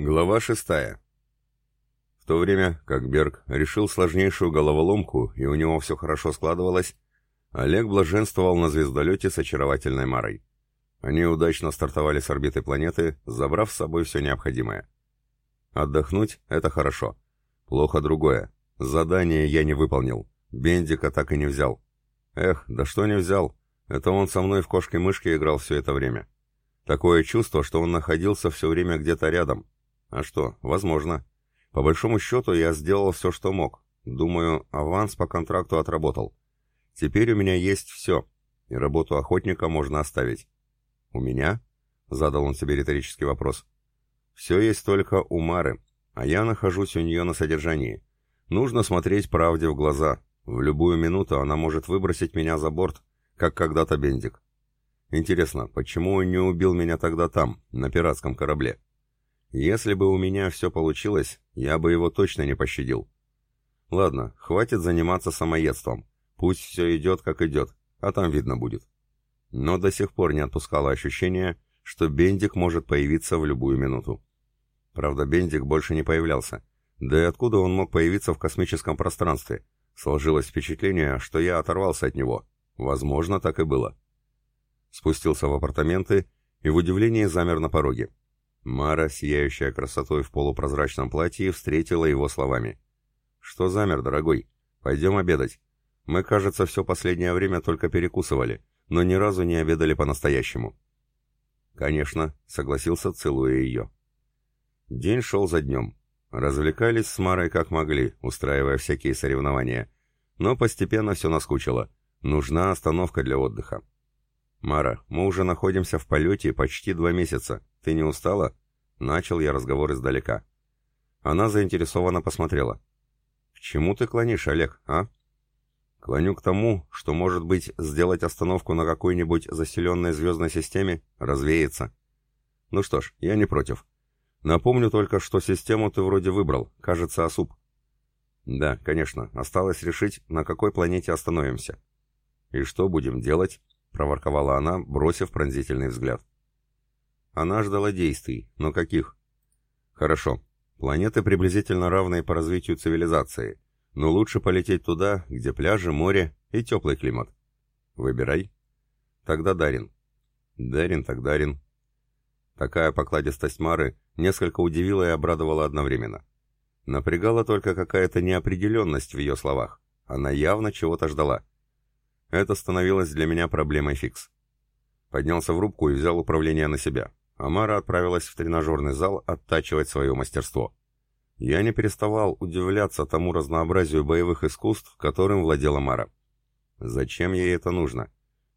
Глава шестая. В то время, как Берг решил сложнейшую головоломку, и у него все хорошо складывалось, Олег блаженствовал на звездолете с очаровательной Марой. Они удачно стартовали с орбиты планеты, забрав с собой все необходимое. Отдохнуть — это хорошо. Плохо другое. Задание я не выполнил. Бендика так и не взял. Эх, да что не взял. Это он со мной в кошки-мышки играл все это время. Такое чувство, что он находился все время где-то рядом. А что, возможно. По большому счету я сделал все, что мог. Думаю, аванс по контракту отработал. Теперь у меня есть все, и работу охотника можно оставить. «У меня?» — задал он себе риторический вопрос. «Все есть только у Мары, а я нахожусь у нее на содержании. Нужно смотреть правде в глаза. В любую минуту она может выбросить меня за борт, как когда-то Бендик. Интересно, почему он не убил меня тогда там, на пиратском корабле? Если бы у меня все получилось, я бы его точно не пощадил. Ладно, хватит заниматься самоедством. Пусть все идет, как идет, а там видно будет. Но до сих пор не отпускало ощущение, что Бендик может появиться в любую минуту. Правда, Бендик больше не появлялся. Да и откуда он мог появиться в космическом пространстве? Сложилось впечатление, что я оторвался от него. Возможно, так и было спустился в апартаменты и в удивлении замер на пороге. Мара, сияющая красотой в полупрозрачном платье, встретила его словами. «Что замер, дорогой? Пойдем обедать. Мы, кажется, все последнее время только перекусывали, но ни разу не обедали по-настоящему». «Конечно», — согласился, целуя ее. День шел за днем. Развлекались с Марой как могли, устраивая всякие соревнования. Но постепенно все наскучило. Нужна остановка для отдыха. «Мара, мы уже находимся в полете почти два месяца. Ты не устала?» Начал я разговор издалека. Она заинтересованно посмотрела. «К чему ты клонишь, Олег, а?» «Клоню к тому, что, может быть, сделать остановку на какой-нибудь заселенной звездной системе развеется. Ну что ж, я не против. Напомню только, что систему ты вроде выбрал, кажется, Асуп». «Да, конечно, осталось решить, на какой планете остановимся». «И что будем делать?» — проворковала она, бросив пронзительный взгляд. Она ждала действий, но каких? Хорошо. Планеты приблизительно равные по развитию цивилизации, но лучше полететь туда, где пляжи, море и теплый климат. Выбирай. Тогда Дарин. Дарин так Дарин. Такая покладистость Мары несколько удивила и обрадовала одновременно. Напрягала только какая-то неопределенность в ее словах. Она явно чего-то ждала. Это становилось для меня проблемой фикс. Поднялся в рубку и взял управление на себя. Амара отправилась в тренажерный зал оттачивать свое мастерство. Я не переставал удивляться тому разнообразию боевых искусств, которым владела Мара. Зачем ей это нужно?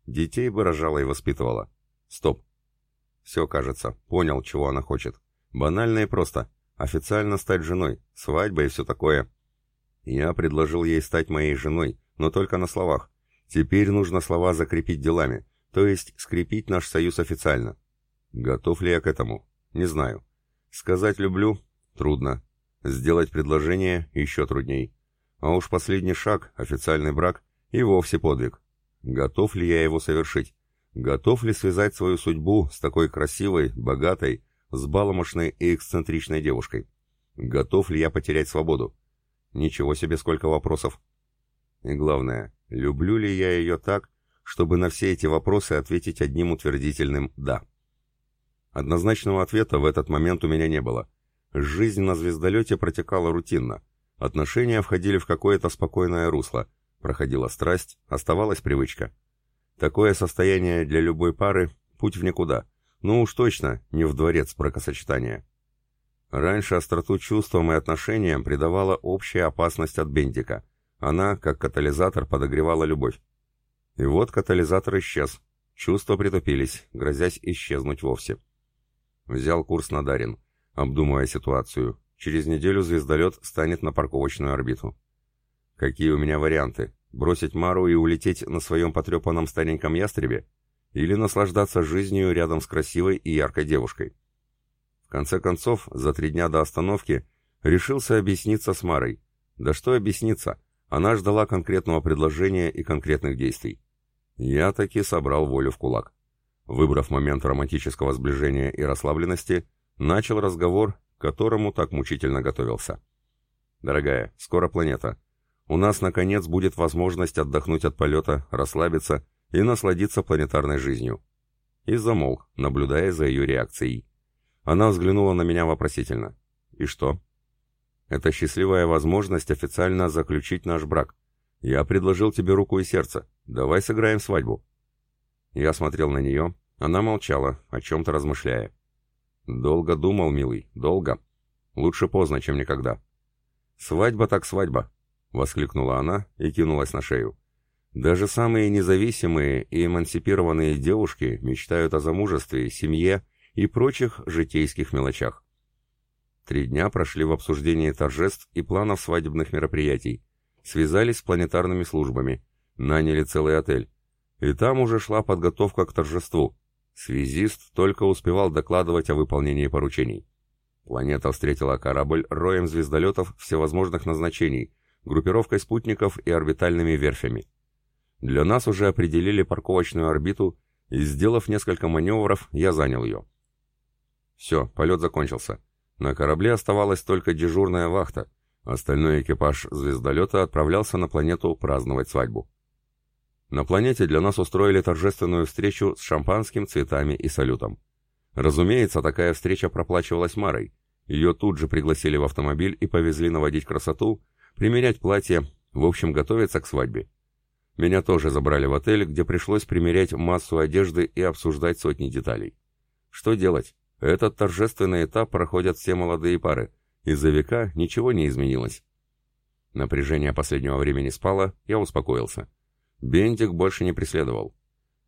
Детей бы рожала и воспитывала. Стоп. Все, кажется, понял, чего она хочет. Банально и просто. Официально стать женой, свадьба и все такое. Я предложил ей стать моей женой, но только на словах. Теперь нужно слова закрепить делами, то есть скрепить наш союз официально. Готов ли я к этому? Не знаю. Сказать «люблю» — трудно. Сделать предложение — еще трудней. А уж последний шаг, официальный брак, и вовсе подвиг. Готов ли я его совершить? Готов ли связать свою судьбу с такой красивой, богатой, сбаломошной и эксцентричной девушкой? Готов ли я потерять свободу? Ничего себе сколько вопросов. И главное, люблю ли я ее так, чтобы на все эти вопросы ответить одним утвердительным «да». Однозначного ответа в этот момент у меня не было. Жизнь на звездолете протекала рутинно. Отношения входили в какое-то спокойное русло. Проходила страсть, оставалась привычка. Такое состояние для любой пары – путь в никуда. Ну уж точно, не в дворец бракосочетания. Раньше остроту чувствам и отношениям придавала общая опасность от Бендика – она, как катализатор, подогревала любовь. И вот катализатор исчез. Чувства притупились, грозясь исчезнуть вовсе. Взял курс на Дарин, обдумывая ситуацию. Через неделю звездолет станет на парковочную орбиту. Какие у меня варианты? Бросить Мару и улететь на своем потрепанном стареньком ястребе? Или наслаждаться жизнью рядом с красивой и яркой девушкой? В конце концов, за три дня до остановки решился объясниться с Марой. Да что объясниться? Она ждала конкретного предложения и конкретных действий. Я таки собрал волю в кулак. Выбрав момент романтического сближения и расслабленности, начал разговор, к которому так мучительно готовился. «Дорогая, скоро планета. У нас, наконец, будет возможность отдохнуть от полета, расслабиться и насладиться планетарной жизнью». И замолк, наблюдая за ее реакцией. Она взглянула на меня вопросительно. «И что?» «Это счастливая возможность официально заключить наш брак. Я предложил тебе руку и сердце. Давай сыграем свадьбу». Я смотрел на нее, она молчала, о чем-то размышляя. «Долго думал, милый, долго. Лучше поздно, чем никогда». «Свадьба так свадьба», — воскликнула она и кинулась на шею. «Даже самые независимые и эмансипированные девушки мечтают о замужестве, семье и прочих житейских мелочах. Три дня прошли в обсуждении торжеств и планов свадебных мероприятий, связались с планетарными службами, наняли целый отель. И там уже шла подготовка к торжеству. Связист только успевал докладывать о выполнении поручений. Планета встретила корабль роем звездолетов всевозможных назначений, группировкой спутников и орбитальными верфями. Для нас уже определили парковочную орбиту, и, сделав несколько маневров, я занял ее. Все, полет закончился. На корабле оставалась только дежурная вахта. Остальной экипаж звездолета отправлялся на планету праздновать свадьбу. На планете для нас устроили торжественную встречу с шампанским, цветами и салютом. Разумеется, такая встреча проплачивалась Марой. Ее тут же пригласили в автомобиль и повезли наводить красоту, примерять платье, в общем, готовиться к свадьбе. Меня тоже забрали в отель, где пришлось примерять массу одежды и обсуждать сотни деталей. Что делать? Этот торжественный этап проходят все молодые пары, и за века ничего не изменилось. Напряжение последнего времени спало, я успокоился. Бентик больше не преследовал.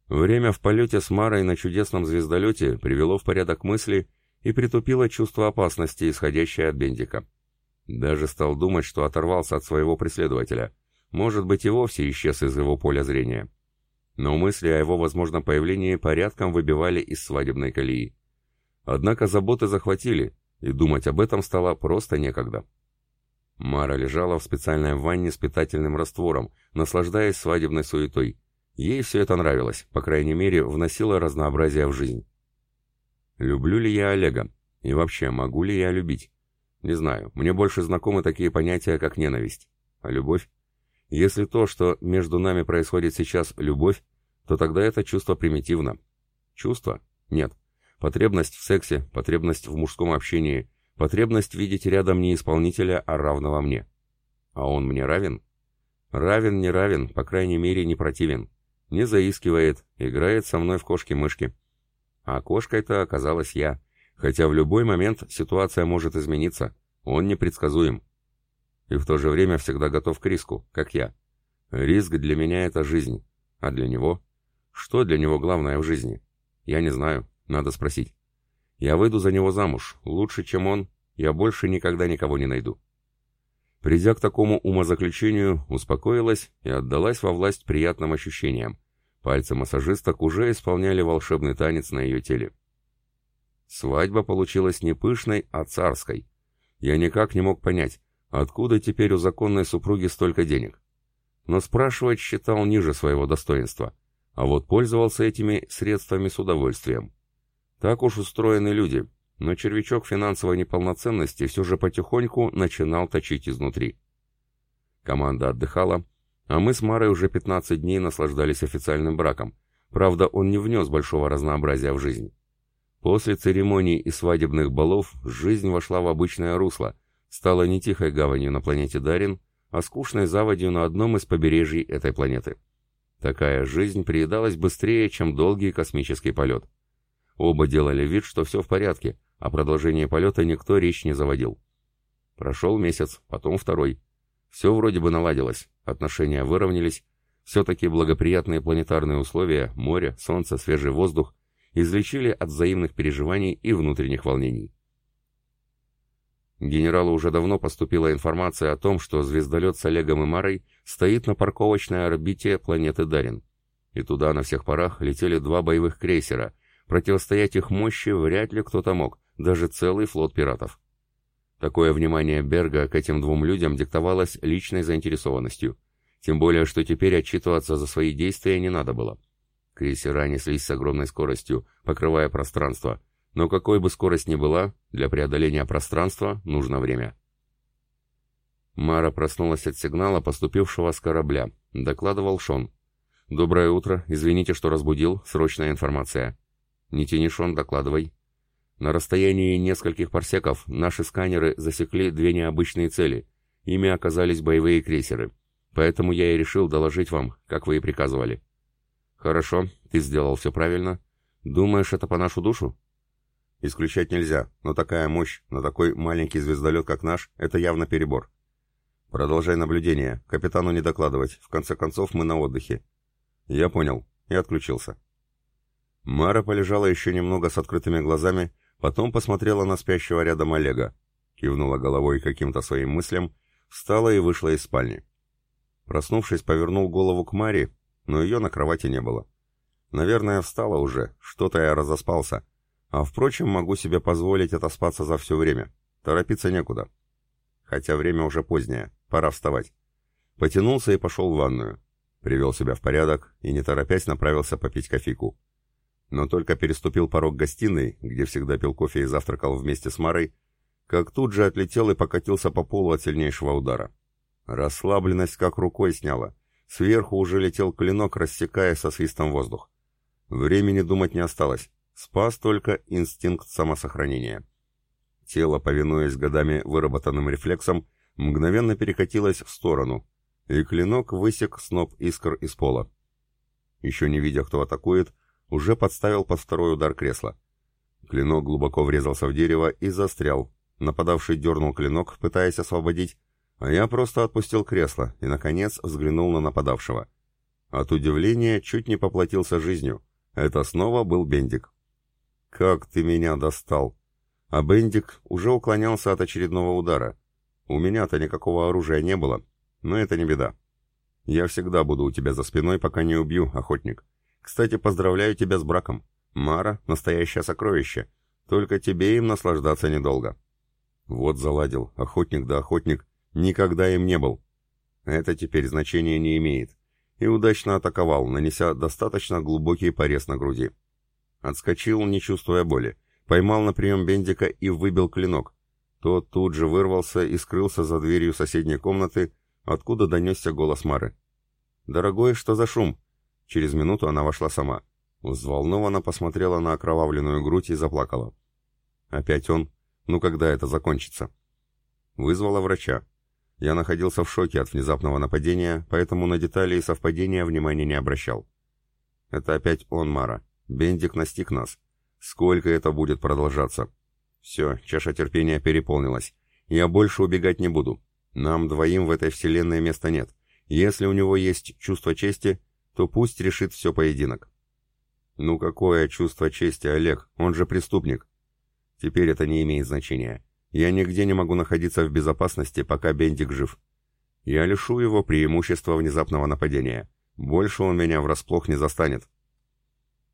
Время в полете с Марой на чудесном звездолете привело в порядок мысли и притупило чувство опасности, исходящее от Бендика. Даже стал думать, что оторвался от своего преследователя. Может быть, и вовсе исчез из его поля зрения. Но мысли о его возможном появлении порядком выбивали из свадебной колеи. Однако заботы захватили, и думать об этом стало просто некогда. Мара лежала в специальной ванне с питательным раствором, наслаждаясь свадебной суетой. Ей все это нравилось, по крайней мере, вносило разнообразие в жизнь. Люблю ли я Олега? И вообще, могу ли я любить? Не знаю, мне больше знакомы такие понятия, как ненависть. А любовь? Если то, что между нами происходит сейчас, любовь, то тогда это чувство примитивно. Чувство? Нет. Потребность в сексе, потребность в мужском общении, потребность видеть рядом не исполнителя, а равного мне. А он мне равен? Равен, не равен, по крайней мере, не противен. Не заискивает, играет со мной в кошки-мышки. А кошкой-то оказалась я, хотя в любой момент ситуация может измениться, он непредсказуем. И в то же время всегда готов к риску, как я. Риск для меня — это жизнь, а для него? Что для него главное в жизни? Я не знаю. Надо спросить. Я выйду за него замуж. Лучше, чем он, я больше никогда никого не найду. Придя к такому умозаключению, успокоилась и отдалась во власть приятным ощущениям. Пальцы массажисток уже исполняли волшебный танец на ее теле. Свадьба получилась не пышной, а царской. Я никак не мог понять, откуда теперь у законной супруги столько денег. Но спрашивать считал ниже своего достоинства, а вот пользовался этими средствами с удовольствием. Так уж устроены люди, но червячок финансовой неполноценности все же потихоньку начинал точить изнутри. Команда отдыхала, а мы с Марой уже 15 дней наслаждались официальным браком. Правда, он не внес большого разнообразия в жизнь. После церемоний и свадебных балов жизнь вошла в обычное русло, стала не тихой гаванью на планете Дарин, а скучной заводью на одном из побережий этой планеты. Такая жизнь приедалась быстрее, чем долгий космический полет. Оба делали вид, что все в порядке, о продолжении полета никто речь не заводил. Прошел месяц, потом второй. Все вроде бы наладилось, отношения выровнялись, все-таки благоприятные планетарные условия, море, солнце, свежий воздух излечили от взаимных переживаний и внутренних волнений. Генералу уже давно поступила информация о том, что звездолет с Олегом и Марой стоит на парковочной орбите планеты Дарин. И туда на всех парах летели два боевых крейсера, Противостоять их мощи вряд ли кто-то мог, даже целый флот пиратов. Такое внимание Берга к этим двум людям диктовалось личной заинтересованностью. Тем более, что теперь отчитываться за свои действия не надо было. Крейсера неслись с огромной скоростью, покрывая пространство. Но какой бы скорость ни была, для преодоления пространства нужно время. Мара проснулась от сигнала, поступившего с корабля. Докладывал Шон. «Доброе утро. Извините, что разбудил. Срочная информация». «Не тяни, Шон, докладывай». На расстоянии нескольких парсеков наши сканеры засекли две необычные цели. Ими оказались боевые крейсеры. Поэтому я и решил доложить вам, как вы и приказывали. Хорошо, ты сделал все правильно. Думаешь, это по нашу душу? Исключать нельзя, но такая мощь на такой маленький звездолет, как наш, это явно перебор. Продолжай наблюдение, капитану не докладывать, в конце концов мы на отдыхе. Я понял, и отключился. Мара полежала еще немного с открытыми глазами, потом посмотрела на спящего рядом Олега, кивнула головой каким-то своим мыслям, встала и вышла из спальни. Проснувшись, повернул голову к Маре, но ее на кровати не было. Наверное, встала уже, что-то я разоспался. А впрочем, могу себе позволить отоспаться за все время. Торопиться некуда. Хотя время уже позднее, пора вставать. Потянулся и пошел в ванную. Привел себя в порядок и, не торопясь, направился попить кофейку. Но только переступил порог гостиной, где всегда пил кофе и завтракал вместе с Марой, как тут же отлетел и покатился по полу от сильнейшего удара. Расслабленность как рукой сняла. Сверху уже летел клинок, рассекая со свистом воздух. Времени думать не осталось. Спас только инстинкт самосохранения. Тело, повинуясь годами выработанным рефлексом, мгновенно перекатилось в сторону, и клинок высек сноп искр из пола. Еще не видя, кто атакует, уже подставил под второй удар кресла. Клинок глубоко врезался в дерево и застрял. Нападавший дернул клинок, пытаясь освободить, а я просто отпустил кресло и, наконец, взглянул на нападавшего. От удивления чуть не поплатился жизнью. Это снова был Бендик. «Как ты меня достал!» А Бендик уже уклонялся от очередного удара. У меня-то никакого оружия не было, но это не беда. Я всегда буду у тебя за спиной, пока не убью, охотник. Кстати, поздравляю тебя с браком. Мара — настоящее сокровище. Только тебе им наслаждаться недолго. Вот заладил, охотник да охотник, Никогда им не был. Это теперь значения не имеет. И удачно атаковал, нанеся достаточно глубокий порез на груди. Отскочил, не чувствуя боли. Поймал на прием Бендика и выбил клинок. Тот тут же вырвался и скрылся за дверью соседней комнаты, откуда донесся голос Мары. «Дорогой, что за шум?» Через минуту она вошла сама. Взволнованно посмотрела на окровавленную грудь и заплакала. «Опять он? Ну когда это закончится?» Вызвала врача. Я находился в шоке от внезапного нападения, поэтому на детали и совпадения внимания не обращал. Это опять он, Мара. Бендик настиг нас. Сколько это будет продолжаться? Все, чаша терпения переполнилась. Я больше убегать не буду. Нам двоим в этой вселенной места нет. Если у него есть чувство чести, то пусть решит все поединок. Ну какое чувство чести, Олег? Он же преступник. Теперь это не имеет значения. Я нигде не могу находиться в безопасности, пока Бендик жив. Я лишу его преимущества внезапного нападения. Больше он меня врасплох не застанет.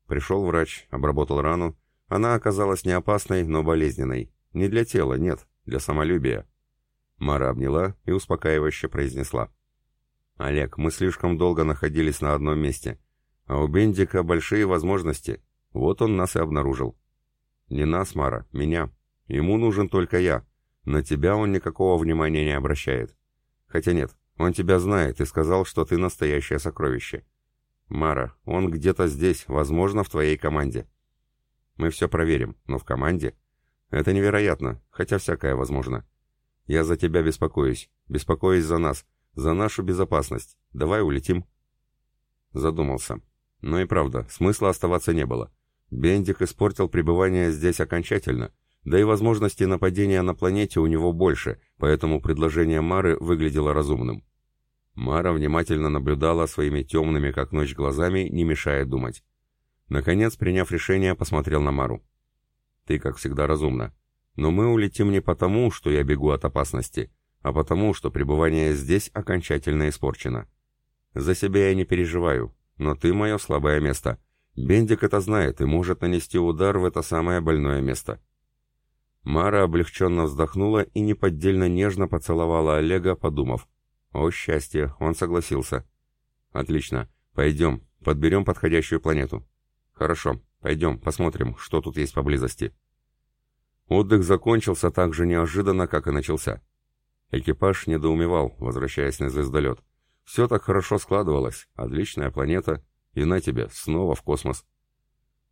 Пришел врач, обработал рану. Она оказалась не опасной, но болезненной. Не для тела, нет, для самолюбия. Мара обняла и успокаивающе произнесла. «Олег, мы слишком долго находились на одном месте, а у Бендика большие возможности. Вот он нас и обнаружил. Не нас, Мара, меня. Ему нужен только я. На тебя он никакого внимания не обращает. Хотя нет, он тебя знает и сказал, что ты настоящее сокровище. Мара, он где-то здесь, возможно, в твоей команде. Мы все проверим, но в команде? Это невероятно, хотя всякое возможно. Я за тебя беспокоюсь, беспокоюсь за нас, за нашу безопасность. Давай улетим. Задумался. Но и правда, смысла оставаться не было. Бендик испортил пребывание здесь окончательно, да и возможности нападения на планете у него больше, поэтому предложение Мары выглядело разумным. Мара внимательно наблюдала своими темными, как ночь, глазами, не мешая думать. Наконец, приняв решение, посмотрел на Мару. «Ты, как всегда, разумна. Но мы улетим не потому, что я бегу от опасности, а потому, что пребывание здесь окончательно испорчено. За себя я не переживаю, но ты мое слабое место. Бендик это знает и может нанести удар в это самое больное место. Мара облегченно вздохнула и неподдельно нежно поцеловала Олега, подумав. «О, счастье!» Он согласился. «Отлично. Пойдем, подберем подходящую планету». «Хорошо, пойдем, посмотрим, что тут есть поблизости». Отдых закончился так же неожиданно, как и начался. Экипаж недоумевал, возвращаясь на звездолет. Все так хорошо складывалось, отличная планета, и на тебе, снова в космос.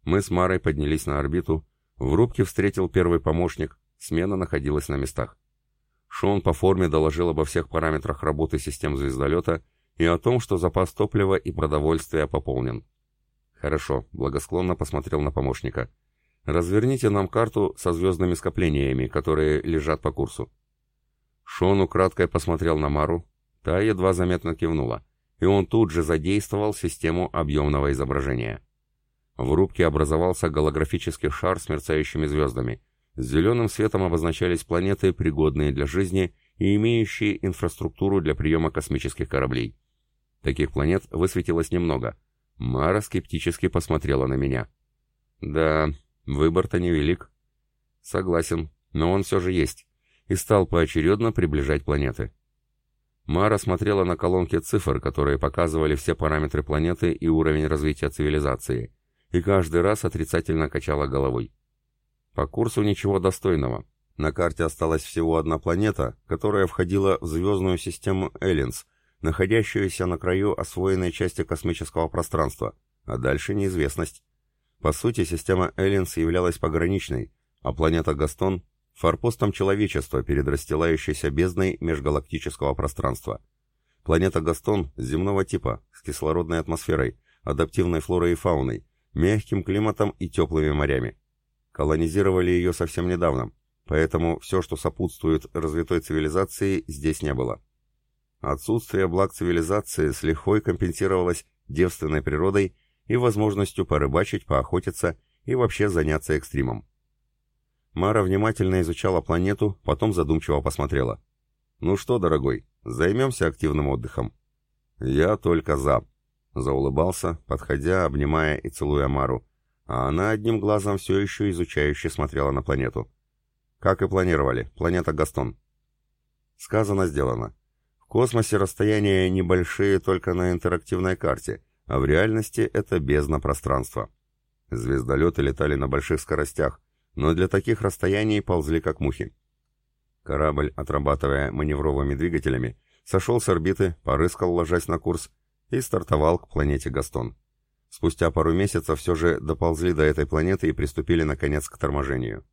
Мы с Марой поднялись на орбиту, в рубке встретил первый помощник, смена находилась на местах. Шон по форме доложил обо всех параметрах работы систем звездолета и о том, что запас топлива и продовольствия пополнен. Хорошо, благосклонно посмотрел на помощника. Разверните нам карту со звездными скоплениями, которые лежат по курсу. Шон украдкой посмотрел на Мару, та едва заметно кивнула, и он тут же задействовал систему объемного изображения. В рубке образовался голографический шар с мерцающими звездами. С зеленым светом обозначались планеты, пригодные для жизни и имеющие инфраструктуру для приема космических кораблей. Таких планет высветилось немного. Мара скептически посмотрела на меня. «Да, выбор-то невелик». «Согласен, но он все же есть» и стал поочередно приближать планеты. Мара смотрела на колонки цифр, которые показывали все параметры планеты и уровень развития цивилизации, и каждый раз отрицательно качала головой. По курсу ничего достойного. На карте осталась всего одна планета, которая входила в звездную систему Эллинс, находящуюся на краю освоенной части космического пространства, а дальше неизвестность. По сути, система Эллинс являлась пограничной, а планета Гастон форпостом человечества перед расстилающейся бездной межгалактического пространства. Планета Гастон земного типа, с кислородной атмосферой, адаптивной флорой и фауной, мягким климатом и теплыми морями. Колонизировали ее совсем недавно, поэтому все, что сопутствует развитой цивилизации, здесь не было. Отсутствие благ цивилизации с лихвой компенсировалось девственной природой и возможностью порыбачить, поохотиться и вообще заняться экстримом. Мара внимательно изучала планету, потом задумчиво посмотрела. «Ну что, дорогой, займемся активным отдыхом?» «Я только за», — заулыбался, подходя, обнимая и целуя Мару, а она одним глазом все еще изучающе смотрела на планету. «Как и планировали, планета Гастон». Сказано, сделано. В космосе расстояния небольшие только на интерактивной карте, а в реальности это бездна пространства. Звездолеты летали на больших скоростях, но для таких расстояний ползли как мухи. Корабль, отрабатывая маневровыми двигателями, сошел с орбиты, порыскал, ложась на курс, и стартовал к планете Гастон. Спустя пару месяцев все же доползли до этой планеты и приступили, наконец, к торможению.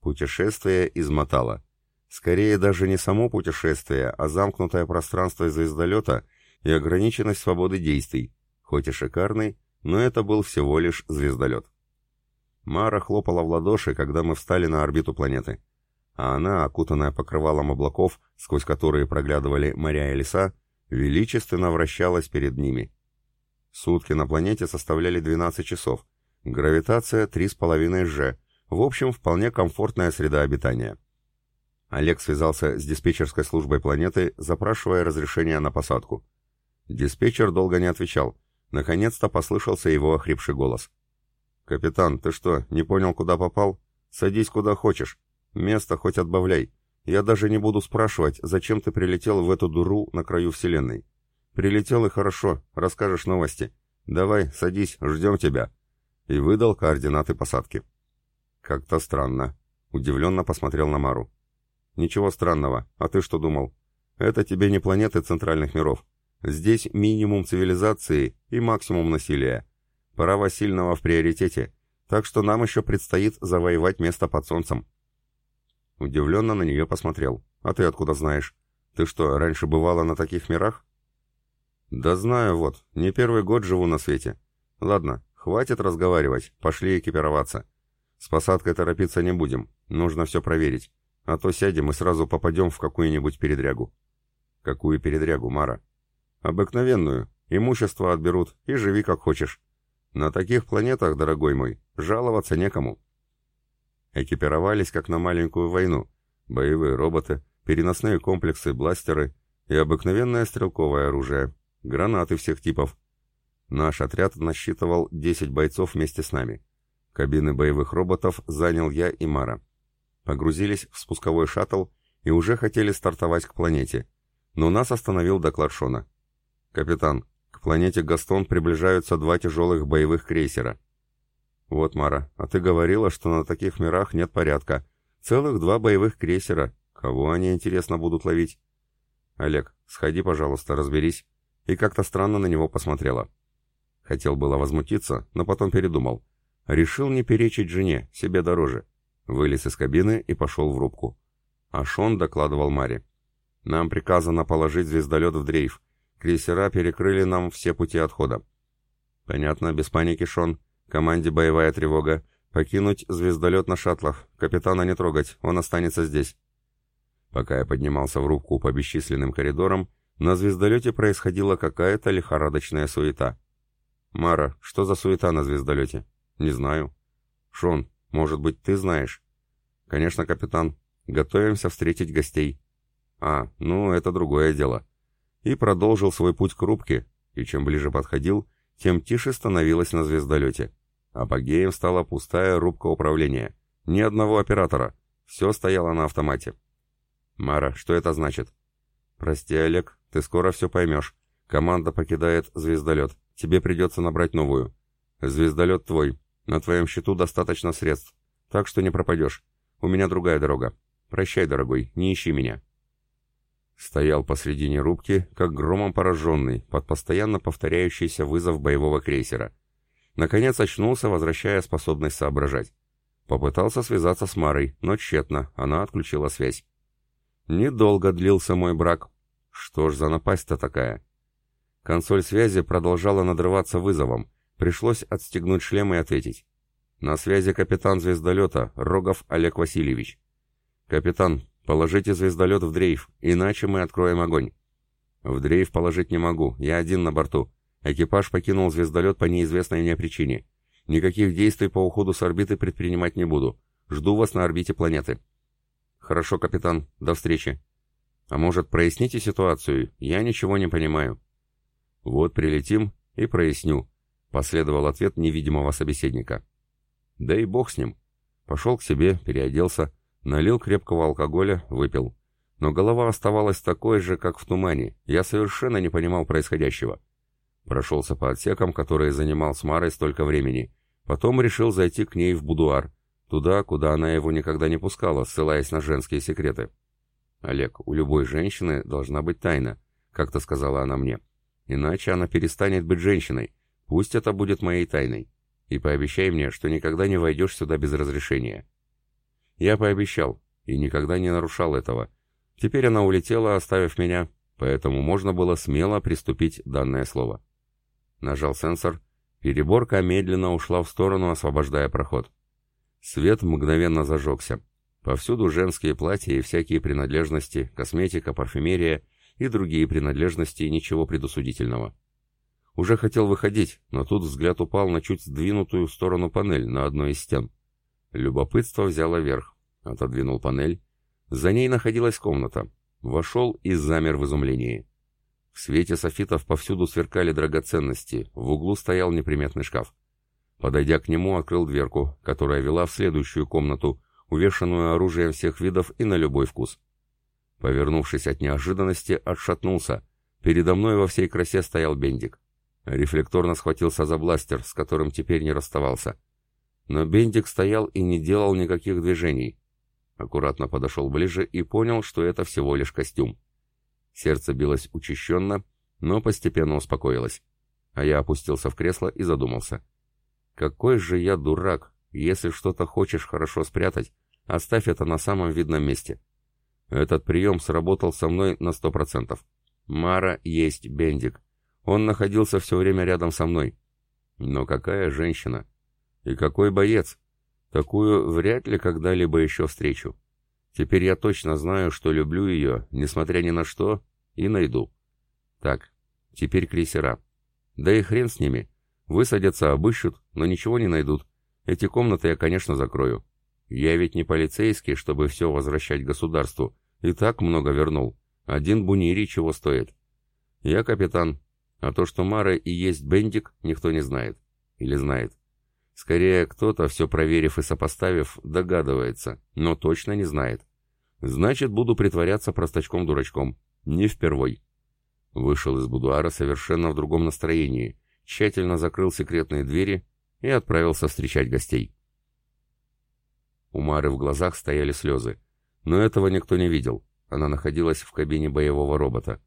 Путешествие измотало. Скорее даже не само путешествие, а замкнутое пространство звездолета и ограниченность свободы действий, хоть и шикарный, но это был всего лишь звездолет. Мара хлопала в ладоши, когда мы встали на орбиту планеты. А она, окутанная покрывалом облаков, сквозь которые проглядывали моря и леса, величественно вращалась перед ними. Сутки на планете составляли 12 часов. Гравитация 3,5 G. В общем, вполне комфортная среда обитания. Олег связался с диспетчерской службой планеты, запрашивая разрешение на посадку. Диспетчер долго не отвечал. Наконец-то послышался его охрипший голос. «Капитан, ты что, не понял, куда попал? Садись куда хочешь. Место хоть отбавляй. Я даже не буду спрашивать, зачем ты прилетел в эту дуру на краю Вселенной. Прилетел и хорошо, расскажешь новости. Давай, садись, ждем тебя». И выдал координаты посадки. «Как-то странно», — удивленно посмотрел на Мару. «Ничего странного. А ты что думал? Это тебе не планеты центральных миров. Здесь минимум цивилизации и максимум насилия. Право сильного в приоритете, так что нам еще предстоит завоевать место под солнцем. Удивленно на нее посмотрел. А ты откуда знаешь? Ты что, раньше бывала на таких мирах? Да знаю, вот. Не первый год живу на свете. Ладно, хватит разговаривать, пошли экипироваться. С посадкой торопиться не будем, нужно все проверить. А то сядем и сразу попадем в какую-нибудь передрягу. Какую передрягу, Мара? Обыкновенную. Имущество отберут и живи как хочешь. На таких планетах, дорогой мой, жаловаться некому. Экипировались как на маленькую войну. Боевые роботы, переносные комплексы, бластеры и обыкновенное стрелковое оружие, гранаты всех типов. Наш отряд насчитывал 10 бойцов вместе с нами. Кабины боевых роботов занял я и Мара. Погрузились в спусковой шаттл и уже хотели стартовать к планете. Но нас остановил доклад Шона. «Капитан, к планете Гастон приближаются два тяжелых боевых крейсера. Вот, Мара, а ты говорила, что на таких мирах нет порядка. Целых два боевых крейсера. Кого они, интересно, будут ловить? Олег, сходи, пожалуйста, разберись. И как-то странно на него посмотрела. Хотел было возмутиться, но потом передумал. Решил не перечить жене, себе дороже. Вылез из кабины и пошел в рубку. А Шон докладывал Маре. «Нам приказано положить звездолет в дрейф. Крейсера перекрыли нам все пути отхода». «Понятно, без паники, Шон. Команде боевая тревога. Покинуть звездолет на шаттлах. Капитана не трогать, он останется здесь». Пока я поднимался в рубку по бесчисленным коридорам, на звездолете происходила какая-то лихорадочная суета. «Мара, что за суета на звездолете?» «Не знаю». «Шон, может быть, ты знаешь?» «Конечно, капитан. Готовимся встретить гостей». «А, ну, это другое дело». И продолжил свой путь к рубке, и чем ближе подходил, тем тише становилось на звездолете. Апогеем стала пустая рубка управления. Ни одного оператора. Все стояло на автомате. «Мара, что это значит?» «Прости, Олег, ты скоро все поймешь. Команда покидает звездолет. Тебе придется набрать новую. Звездолет твой. На твоем счету достаточно средств. Так что не пропадешь. У меня другая дорога. Прощай, дорогой, не ищи меня». Стоял посредине рубки, как громом пораженный, под постоянно повторяющийся вызов боевого крейсера. Наконец очнулся, возвращая способность соображать. Попытался связаться с Марой, но тщетно, она отключила связь. Недолго длился мой брак. Что ж за напасть-то такая? Консоль связи продолжала надрываться вызовом. Пришлось отстегнуть шлем и ответить. На связи капитан звездолета, Рогов Олег Васильевич. «Капитан, положите звездолет в дрейф, иначе мы откроем огонь». «В дрейф положить не могу, я один на борту. Экипаж покинул звездолет по неизвестной мне причине. Никаких действий по уходу с орбиты предпринимать не буду. Жду вас на орбите планеты». «Хорошо, капитан. До встречи». «А может, проясните ситуацию? Я ничего не понимаю». «Вот прилетим и проясню», — последовал ответ невидимого собеседника. «Да и бог с ним». Пошел к себе, переоделся, налил крепкого алкоголя, выпил. Но голова оставалась такой же, как в тумане. Я совершенно не понимал происходящего. Прошелся по отсекам, которые занимал с Марой столько времени. Потом решил зайти к ней в будуар. Туда, куда она его никогда не пускала, ссылаясь на женские секреты. «Олег, у любой женщины должна быть тайна», — как-то сказала она мне. Иначе она перестанет быть женщиной. Пусть это будет моей тайной. И пообещай мне, что никогда не войдешь сюда без разрешения». Я пообещал, и никогда не нарушал этого. Теперь она улетела, оставив меня, поэтому можно было смело приступить данное слово. Нажал сенсор. Переборка медленно ушла в сторону, освобождая проход. Свет мгновенно зажегся. Повсюду женские платья и всякие принадлежности, косметика, парфюмерия и другие принадлежности, ничего предусудительного. Уже хотел выходить, но тут взгляд упал на чуть сдвинутую в сторону панель на одной из стен. Любопытство взяло верх. Отодвинул панель. За ней находилась комната. Вошел и замер в изумлении. В свете софитов повсюду сверкали драгоценности, в углу стоял неприметный шкаф. Подойдя к нему, открыл дверку, которая вела в следующую комнату, увешанную оружием всех видов и на любой вкус. Повернувшись от неожиданности, отшатнулся. Передо мной во всей красе стоял Бендик. Рефлекторно схватился за бластер, с которым теперь не расставался. Но Бендик стоял и не делал никаких движений. Аккуратно подошел ближе и понял, что это всего лишь костюм. Сердце билось учащенно, но постепенно успокоилось. А я опустился в кресло и задумался. Какой же я дурак! Если что-то хочешь хорошо спрятать, оставь это на самом видном месте. Этот прием сработал со мной на сто процентов. Мара есть Бендик. Он находился все время рядом со мной. Но какая женщина! И какой боец! Такую вряд ли когда-либо еще встречу. Теперь я точно знаю, что люблю ее, несмотря ни на что, и найду. Так, теперь крейсера. Да и хрен с ними. Высадятся, обыщут, но ничего не найдут. Эти комнаты я, конечно, закрою. Я ведь не полицейский, чтобы все возвращать государству. И так много вернул. Один Бунири чего стоит. Я капитан. А то, что Мара и есть Бендик, никто не знает. Или знает. Скорее, кто-то, все проверив и сопоставив, догадывается, но точно не знает. Значит, буду притворяться простачком-дурачком. Не впервой. Вышел из будуара совершенно в другом настроении, тщательно закрыл секретные двери и отправился встречать гостей. У Мары в глазах стояли слезы. Но этого никто не видел. Она находилась в кабине боевого робота.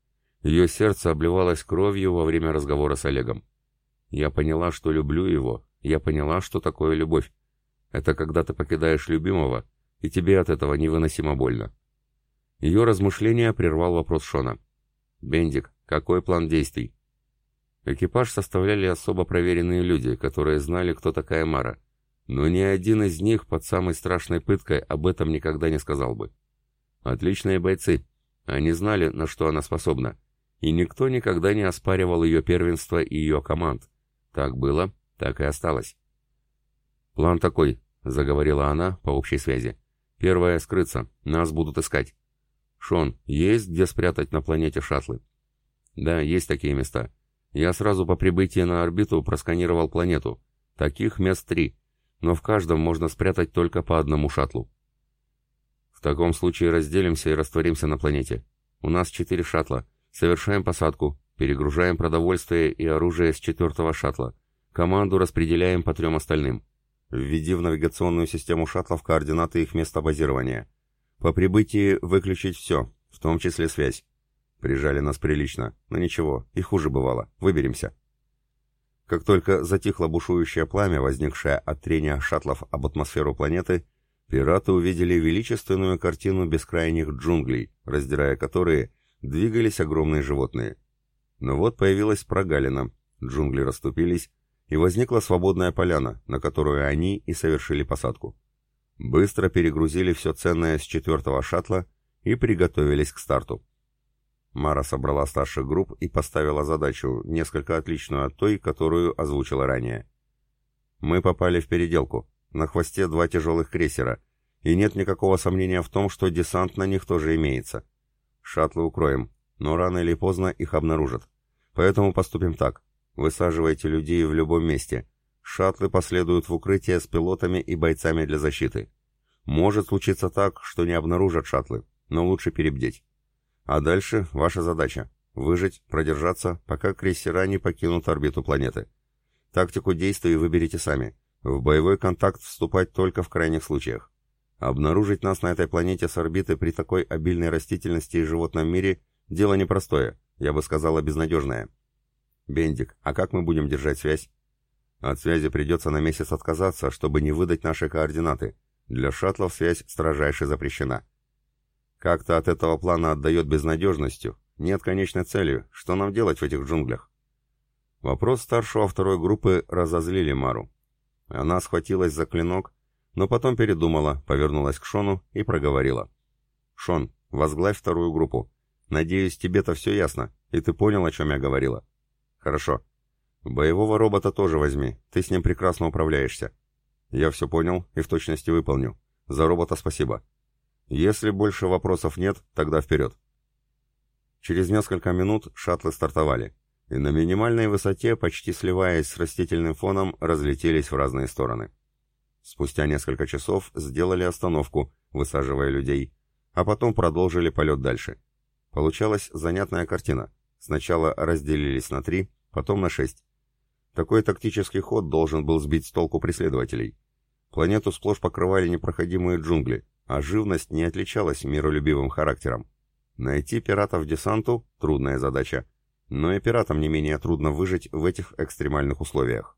Ее сердце обливалось кровью во время разговора с Олегом. Я поняла, что люблю его. Я поняла, что такое любовь. Это когда ты покидаешь любимого, и тебе от этого невыносимо больно. Ее размышления прервал вопрос Шона. «Бендик, какой план действий?» Экипаж составляли особо проверенные люди, которые знали, кто такая Мара. Но ни один из них под самой страшной пыткой об этом никогда не сказал бы. Отличные бойцы. Они знали, на что она способна. И никто никогда не оспаривал ее первенство и ее команд. Так было, так и осталось. «План такой», — заговорила она по общей связи. «Первое — скрыться. Нас будут искать. Шон, есть где спрятать на планете шаттлы?» «Да, есть такие места. Я сразу по прибытии на орбиту просканировал планету. Таких мест три но в каждом можно спрятать только по одному шаттлу. В таком случае разделимся и растворимся на планете. У нас четыре шаттла. Совершаем посадку, перегружаем продовольствие и оружие с четвертого шаттла. Команду распределяем по трем остальным. Введи в навигационную систему шаттлов координаты их места базирования. По прибытии выключить все, в том числе связь. Прижали нас прилично, но ничего, и хуже бывало. Выберемся. Как только затихло бушующее пламя, возникшее от трения шаттлов об атмосферу планеты, пираты увидели величественную картину бескрайних джунглей, раздирая которые двигались огромные животные. Но вот появилась прогалина, джунгли расступились, и возникла свободная поляна, на которую они и совершили посадку. Быстро перегрузили все ценное с четвертого шаттла и приготовились к старту. Мара собрала старших групп и поставила задачу, несколько отличную от той, которую озвучила ранее. Мы попали в переделку. На хвосте два тяжелых крейсера, и нет никакого сомнения в том, что десант на них тоже имеется. Шаттлы укроем, но рано или поздно их обнаружат. Поэтому поступим так. Высаживайте людей в любом месте. Шаттлы последуют в укрытие с пилотами и бойцами для защиты. Может случиться так, что не обнаружат шаттлы, но лучше перебдеть. А дальше ваша задача – выжить, продержаться, пока крейсера не покинут орбиту планеты. Тактику действий выберите сами. В боевой контакт вступать только в крайних случаях. Обнаружить нас на этой планете с орбиты при такой обильной растительности и животном мире – дело непростое, я бы сказала безнадежное. Бендик, а как мы будем держать связь? От связи придется на месяц отказаться, чтобы не выдать наши координаты. Для шаттлов связь строжайше запрещена. Как-то от этого плана отдает безнадежностью. Нет конечной цели. Что нам делать в этих джунглях? Вопрос старшего второй группы разозлили Мару. Она схватилась за клинок, но потом передумала, повернулась к Шону и проговорила. «Шон, возглавь вторую группу. Надеюсь, тебе-то все ясно, и ты понял, о чем я говорила?» «Хорошо. Боевого робота тоже возьми, ты с ним прекрасно управляешься». «Я все понял и в точности выполню. За робота спасибо. Если больше вопросов нет, тогда вперед. Через несколько минут шаттлы стартовали, и на минимальной высоте, почти сливаясь с растительным фоном, разлетелись в разные стороны. Спустя несколько часов сделали остановку, высаживая людей, а потом продолжили полет дальше. Получалась занятная картина. Сначала разделились на три, потом на шесть. Такой тактический ход должен был сбить с толку преследователей. Планету сплошь покрывали непроходимые джунгли, а живность не отличалась миролюбивым характером. Найти пиратов десанту – трудная задача, но и пиратам не менее трудно выжить в этих экстремальных условиях.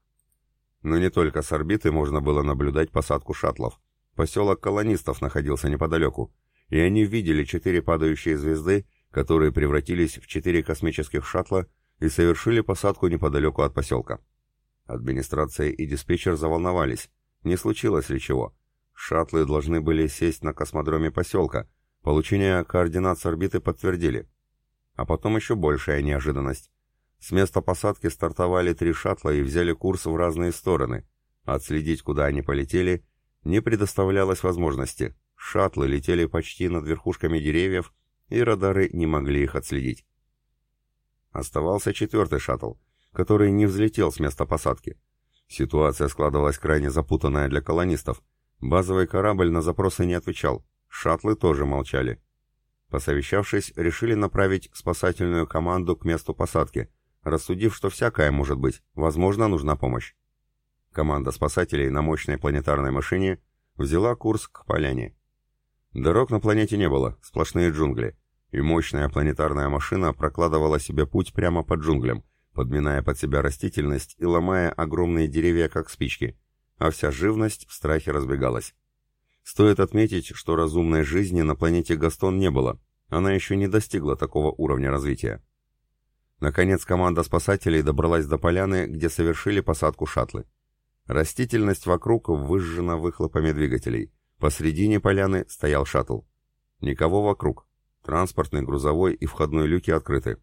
Но не только с орбиты можно было наблюдать посадку шаттлов. Поселок колонистов находился неподалеку, и они видели четыре падающие звезды, которые превратились в четыре космических шаттла и совершили посадку неподалеку от поселка. Администрация и диспетчер заволновались, не случилось ли чего – Шаттлы должны были сесть на космодроме поселка. Получение координат с орбиты подтвердили. А потом еще большая неожиданность. С места посадки стартовали три шаттла и взяли курс в разные стороны. Отследить, куда они полетели, не предоставлялось возможности. Шаттлы летели почти над верхушками деревьев, и радары не могли их отследить. Оставался четвертый шаттл, который не взлетел с места посадки. Ситуация складывалась крайне запутанная для колонистов – Базовый корабль на запросы не отвечал, шаттлы тоже молчали. Посовещавшись, решили направить спасательную команду к месту посадки, рассудив, что всякое может быть, возможно, нужна помощь. Команда спасателей на мощной планетарной машине взяла курс к поляне. Дорог на планете не было, сплошные джунгли, и мощная планетарная машина прокладывала себе путь прямо под джунглям, подминая под себя растительность и ломая огромные деревья, как спички, а вся живность в страхе разбегалась. Стоит отметить, что разумной жизни на планете Гастон не было, она еще не достигла такого уровня развития. Наконец команда спасателей добралась до поляны, где совершили посадку шаттлы. Растительность вокруг выжжена выхлопами двигателей. Посредине поляны стоял шаттл. Никого вокруг. Транспортный, грузовой и входной люки открыты.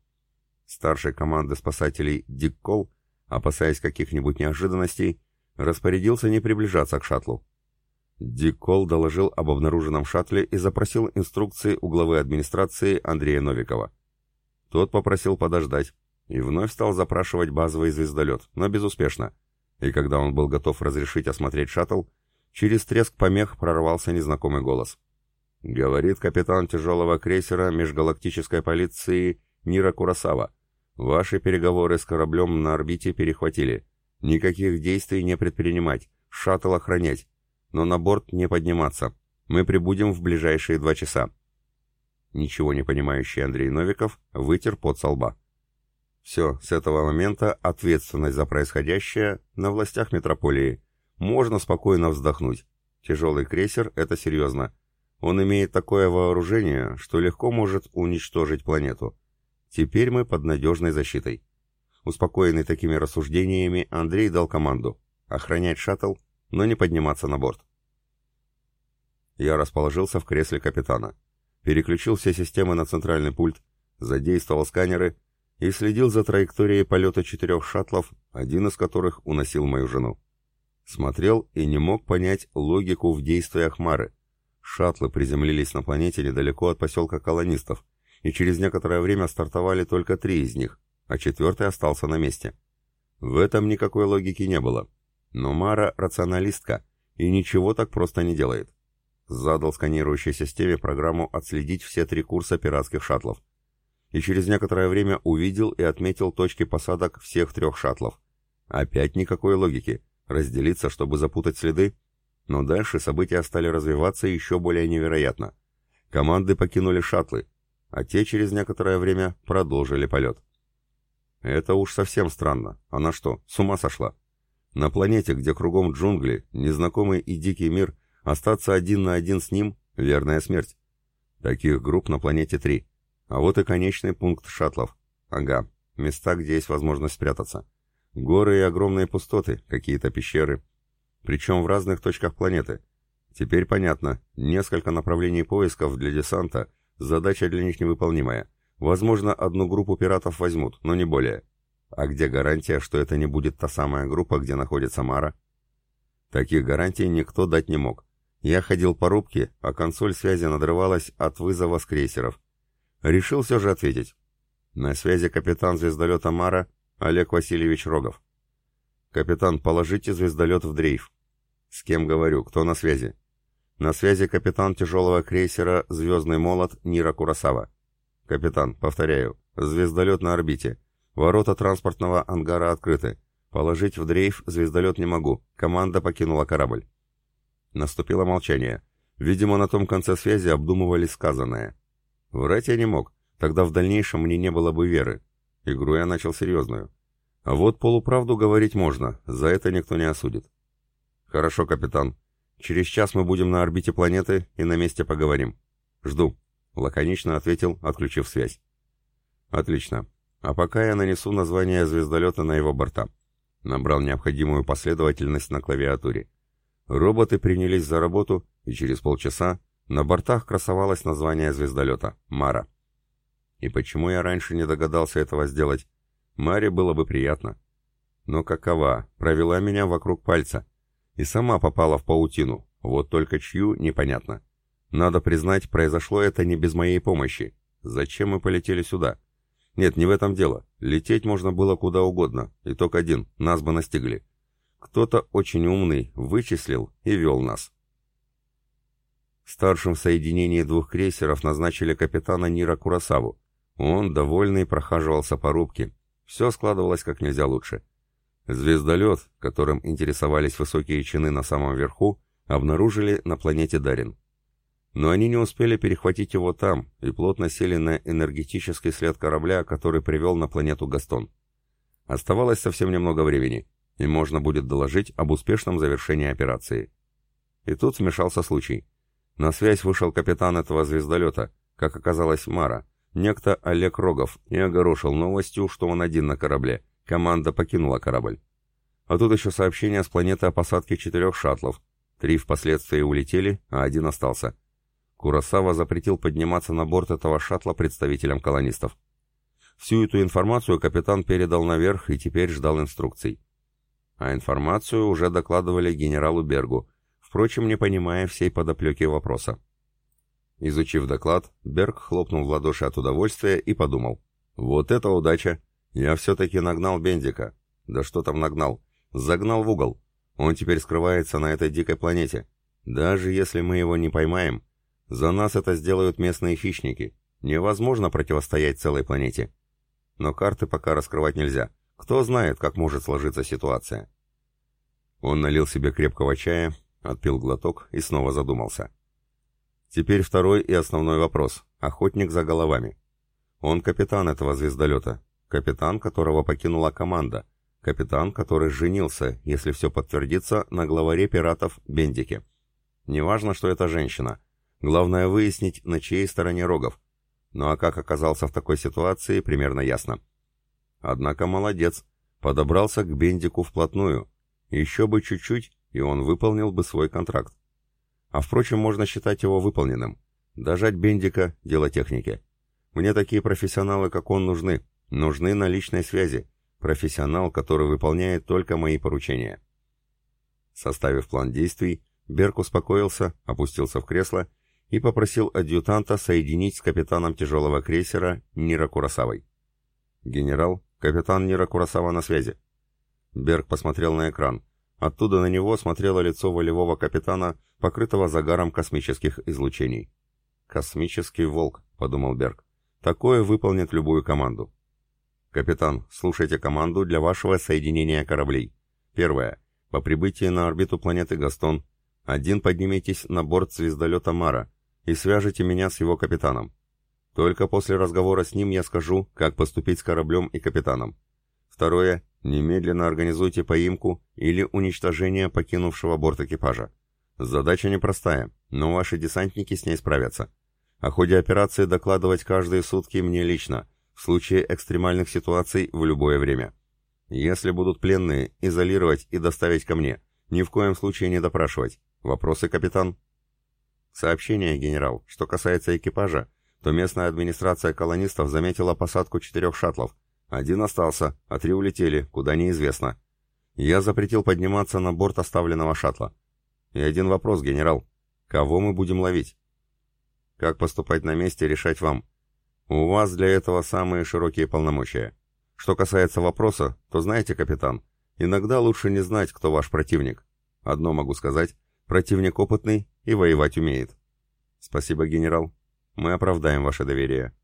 Старший команды спасателей Дик Кол, опасаясь каких-нибудь неожиданностей, распорядился не приближаться к шаттлу. Дик Кол доложил об обнаруженном шаттле и запросил инструкции у главы администрации Андрея Новикова. Тот попросил подождать и вновь стал запрашивать базовый звездолет, но безуспешно. И когда он был готов разрешить осмотреть шаттл, через треск помех прорвался незнакомый голос. «Говорит капитан тяжелого крейсера межгалактической полиции Нира Курасава. Ваши переговоры с кораблем на орбите перехватили. Никаких действий не предпринимать, шаттл охранять, но на борт не подниматься. Мы прибудем в ближайшие два часа. Ничего не понимающий Андрей Новиков вытер пот со лба. Все, с этого момента ответственность за происходящее на властях метрополии. Можно спокойно вздохнуть. Тяжелый крейсер — это серьезно. Он имеет такое вооружение, что легко может уничтожить планету. Теперь мы под надежной защитой. Успокоенный такими рассуждениями, Андрей дал команду охранять шаттл, но не подниматься на борт. Я расположился в кресле капитана переключил все системы на центральный пульт, задействовал сканеры и следил за траекторией полета четырех шаттлов, один из которых уносил мою жену. Смотрел и не мог понять логику в действиях Мары. Шаттлы приземлились на планете недалеко от поселка колонистов, и через некоторое время стартовали только три из них, а четвертый остался на месте. В этом никакой логики не было. Но Мара рационалистка и ничего так просто не делает задал сканирующей системе программу отследить все три курса пиратских шаттлов. И через некоторое время увидел и отметил точки посадок всех трех шаттлов. Опять никакой логики. Разделиться, чтобы запутать следы? Но дальше события стали развиваться еще более невероятно. Команды покинули шаттлы, а те через некоторое время продолжили полет. Это уж совсем странно. Она что, с ума сошла? На планете, где кругом джунгли, незнакомый и дикий мир, Остаться один на один с ним — верная смерть. Таких групп на планете три. А вот и конечный пункт шаттлов. Ага, места, где есть возможность спрятаться. Горы и огромные пустоты, какие-то пещеры. Причем в разных точках планеты. Теперь понятно, несколько направлений поисков для десанта, задача для них невыполнимая. Возможно, одну группу пиратов возьмут, но не более. А где гарантия, что это не будет та самая группа, где находится Мара? Таких гарантий никто дать не мог. Я ходил по рубке, а консоль связи надрывалась от вызова с крейсеров. Решил все же ответить. На связи капитан звездолета «Мара» Олег Васильевич Рогов. «Капитан, положите звездолет в дрейф». «С кем говорю? Кто на связи?» «На связи капитан тяжелого крейсера «Звездный молот» Нира Курасава». «Капитан, повторяю, звездолет на орбите. Ворота транспортного ангара открыты. Положить в дрейф звездолет не могу. Команда покинула корабль». Наступило молчание. Видимо, на том конце связи обдумывали сказанное. Врать я не мог, тогда в дальнейшем мне не было бы веры. Игру я начал серьезную. А вот полуправду говорить можно, за это никто не осудит. Хорошо, капитан. Через час мы будем на орбите планеты и на месте поговорим. Жду, лаконично ответил, отключив связь. Отлично. А пока я нанесу название звездолета на его борта. Набрал необходимую последовательность на клавиатуре. Роботы принялись за работу, и через полчаса на бортах красовалось название звездолета — «Мара». И почему я раньше не догадался этого сделать? Маре было бы приятно. Но какова, провела меня вокруг пальца. И сама попала в паутину, вот только чью — непонятно. Надо признать, произошло это не без моей помощи. Зачем мы полетели сюда? Нет, не в этом дело. Лететь можно было куда угодно. Итог один — нас бы настигли. Кто-то очень умный вычислил и вел нас. В соединении двух крейсеров назначили капитана Нира Курасаву. Он, довольный, прохаживался по рубке. Все складывалось как нельзя лучше. Звездолет, которым интересовались высокие чины на самом верху, обнаружили на планете Дарин. Но они не успели перехватить его там и плотно сели на энергетический след корабля, который привел на планету Гастон. Оставалось совсем немного времени, и можно будет доложить об успешном завершении операции. И тут смешался случай. На связь вышел капитан этого звездолета, как оказалось Мара, некто Олег Рогов, и огорошил новостью, что он один на корабле, команда покинула корабль. А тут еще сообщение с планеты о посадке четырех шаттлов. Три впоследствии улетели, а один остался. Курасава запретил подниматься на борт этого шаттла представителям колонистов. Всю эту информацию капитан передал наверх и теперь ждал инструкций. А информацию уже докладывали генералу Бергу, впрочем, не понимая всей подоплеки вопроса. Изучив доклад, Берг хлопнул в ладоши от удовольствия и подумал. «Вот это удача! Я все-таки нагнал Бендика. Да что там нагнал? Загнал в угол. Он теперь скрывается на этой дикой планете. Даже если мы его не поймаем, за нас это сделают местные хищники. Невозможно противостоять целой планете. Но карты пока раскрывать нельзя. Кто знает, как может сложиться ситуация. Он налил себе крепкого чая, отпил глоток и снова задумался. Теперь второй и основной вопрос. Охотник за головами. Он капитан этого звездолета. Капитан, которого покинула команда. Капитан, который женился, если все подтвердится, на главаре пиратов Бендике. Неважно, что это женщина – Главное выяснить, на чьей стороне Рогов. Ну а как оказался в такой ситуации, примерно ясно. Однако молодец, подобрался к Бендику вплотную. Еще бы чуть-чуть, и он выполнил бы свой контракт. А впрочем, можно считать его выполненным. Дожать Бендика – дело техники. Мне такие профессионалы, как он, нужны. Нужны на личной связи. Профессионал, который выполняет только мои поручения. Составив план действий, Берг успокоился, опустился в кресло и попросил адъютанта соединить с капитаном тяжелого крейсера Нира Курасавой. «Генерал, капитан Нира Курасава на связи». Берг посмотрел на экран. Оттуда на него смотрело лицо волевого капитана, покрытого загаром космических излучений. «Космический волк», — подумал Берг. «Такое выполнит любую команду». «Капитан, слушайте команду для вашего соединения кораблей. Первое. По прибытии на орбиту планеты Гастон, один поднимитесь на борт звездолета Мара, и свяжете меня с его капитаном. Только после разговора с ним я скажу, как поступить с кораблем и капитаном. Второе. Немедленно организуйте поимку или уничтожение покинувшего борт экипажа. Задача непростая, но ваши десантники с ней справятся. О ходе операции докладывать каждые сутки мне лично, в случае экстремальных ситуаций в любое время. Если будут пленные, изолировать и доставить ко мне. Ни в коем случае не допрашивать. Вопросы, капитан? Сообщение, генерал. Что касается экипажа, то местная администрация колонистов заметила посадку четырех шаттлов. Один остался, а три улетели, куда неизвестно. Я запретил подниматься на борт оставленного шаттла. И один вопрос, генерал. Кого мы будем ловить? Как поступать на месте, решать вам. У вас для этого самые широкие полномочия. Что касается вопроса, то знаете, капитан, иногда лучше не знать, кто ваш противник. Одно могу сказать, Противник опытный и воевать умеет. Спасибо, генерал. Мы оправдаем ваше доверие.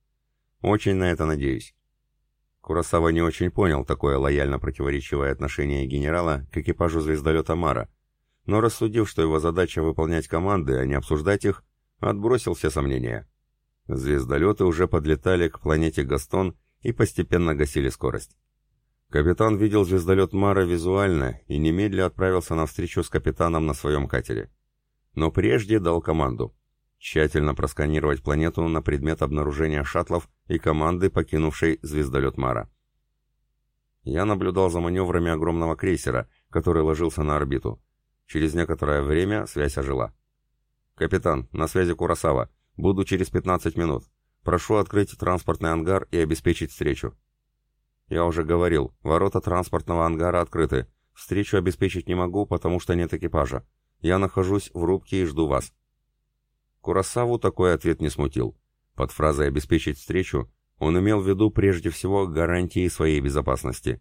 Очень на это надеюсь. Курасава не очень понял такое лояльно противоречивое отношение генерала к экипажу звездолета Мара, но рассудив, что его задача выполнять команды, а не обсуждать их, отбросил все сомнения. Звездолеты уже подлетали к планете Гастон и постепенно гасили скорость. Капитан видел звездолет Мара визуально и немедля отправился на встречу с капитаном на своем катере. Но прежде дал команду тщательно просканировать планету на предмет обнаружения шаттлов и команды, покинувшей звездолет Мара. Я наблюдал за маневрами огромного крейсера, который ложился на орбиту. Через некоторое время связь ожила. «Капитан, на связи Курасава. Буду через 15 минут. Прошу открыть транспортный ангар и обеспечить встречу». «Я уже говорил, ворота транспортного ангара открыты. Встречу обеспечить не могу, потому что нет экипажа. Я нахожусь в рубке и жду вас». Курасаву такой ответ не смутил. Под фразой «обеспечить встречу» он имел в виду прежде всего гарантии своей безопасности.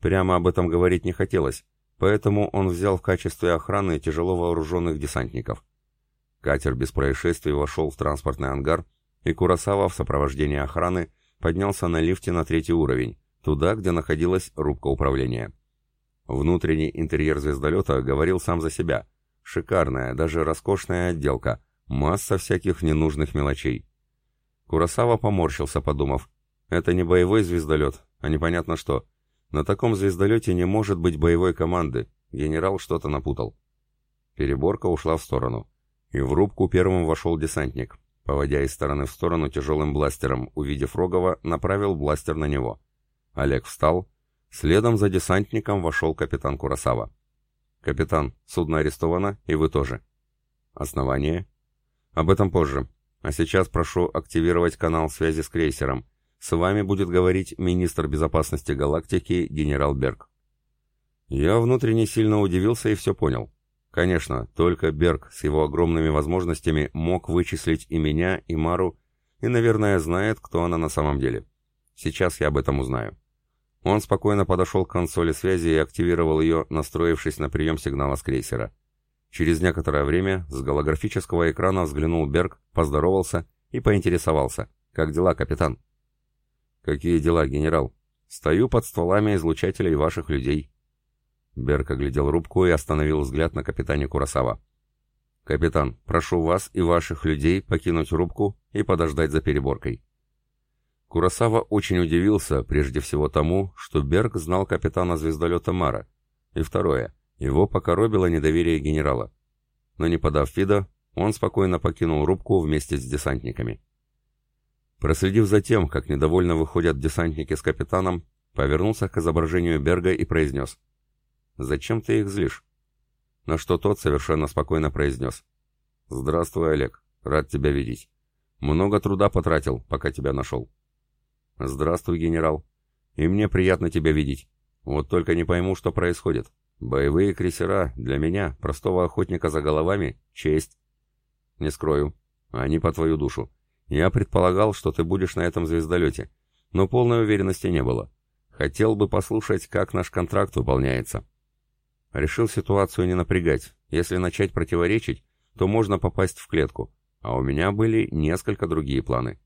Прямо об этом говорить не хотелось, поэтому он взял в качестве охраны тяжело вооруженных десантников. Катер без происшествий вошел в транспортный ангар, и Курасава в сопровождении охраны поднялся на лифте на третий уровень, туда, где находилась рубка управления. Внутренний интерьер звездолета говорил сам за себя. Шикарная, даже роскошная отделка, масса всяких ненужных мелочей. Курасава поморщился, подумав. Это не боевой звездолет, а непонятно что. На таком звездолете не может быть боевой команды. Генерал что-то напутал. Переборка ушла в сторону. И в рубку первым вошел десантник. Поводя из стороны в сторону тяжелым бластером, увидев Рогова, направил бластер на него. Олег встал. Следом за десантником вошел капитан Курасава. «Капитан, судно арестовано, и вы тоже». «Основание?» «Об этом позже. А сейчас прошу активировать канал связи с крейсером. С вами будет говорить министр безопасности галактики генерал Берг. Я внутренне сильно удивился и все понял. Конечно, только Берг с его огромными возможностями мог вычислить и меня, и Мару, и, наверное, знает, кто она на самом деле. Сейчас я об этом узнаю. Он спокойно подошел к консоли связи и активировал ее, настроившись на прием сигнала с крейсера. Через некоторое время с голографического экрана взглянул Берг, поздоровался и поинтересовался. «Как дела, капитан?» «Какие дела, генерал?» «Стою под стволами излучателей ваших людей». Берг оглядел рубку и остановил взгляд на капитане Курасава. «Капитан, прошу вас и ваших людей покинуть рубку и подождать за переборкой». Курасава очень удивился, прежде всего тому, что Берг знал капитана звездолета Мара. И второе, его покоробило недоверие генерала. Но не подав вида, он спокойно покинул рубку вместе с десантниками. Проследив за тем, как недовольно выходят десантники с капитаном, повернулся к изображению Берга и произнес. «Зачем ты их злишь?» На что тот совершенно спокойно произнес. «Здравствуй, Олег. Рад тебя видеть. Много труда потратил, пока тебя нашел». «Здравствуй, генерал. И мне приятно тебя видеть. Вот только не пойму, что происходит. Боевые крейсера для меня, простого охотника за головами, честь. Не скрою, они по твою душу. Я предполагал, что ты будешь на этом звездолете, но полной уверенности не было. Хотел бы послушать, как наш контракт выполняется. Решил ситуацию не напрягать. Если начать противоречить, то можно попасть в клетку. А у меня были несколько другие планы.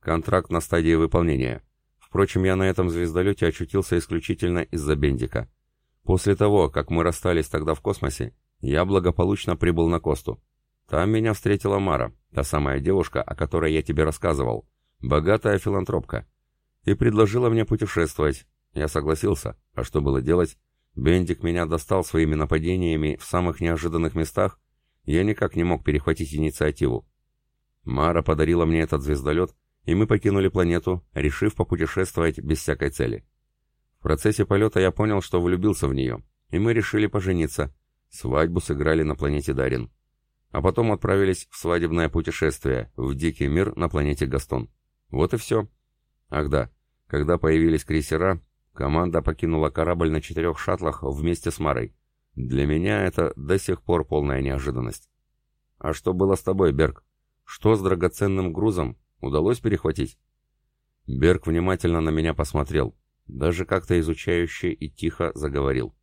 Контракт на стадии выполнения. Впрочем, я на этом звездолете очутился исключительно из-за Бендика. После того, как мы расстались тогда в космосе, я благополучно прибыл на Косту. Там меня встретила Мара, та самая девушка, о которой я тебе рассказывал, богатая филантропка. И предложила мне путешествовать. Я согласился. А что было делать? Бендик меня достал своими нападениями в самых неожиданных местах. Я никак не мог перехватить инициативу. Мара подарила мне этот звездолет, и мы покинули планету, решив попутешествовать без всякой цели. В процессе полета я понял, что влюбился в нее, и мы решили пожениться. Свадьбу сыграли на планете Дарин. А потом отправились в свадебное путешествие в дикий мир на планете Гастон. Вот и все. Ах да, когда появились крейсера, команда покинула корабль на четырех шаттлах вместе с Марой. Для меня это до сих пор полная неожиданность. А что было с тобой, Берг? Что с драгоценным грузом? Удалось перехватить? Берг внимательно на меня посмотрел. Даже как-то изучающе и тихо заговорил.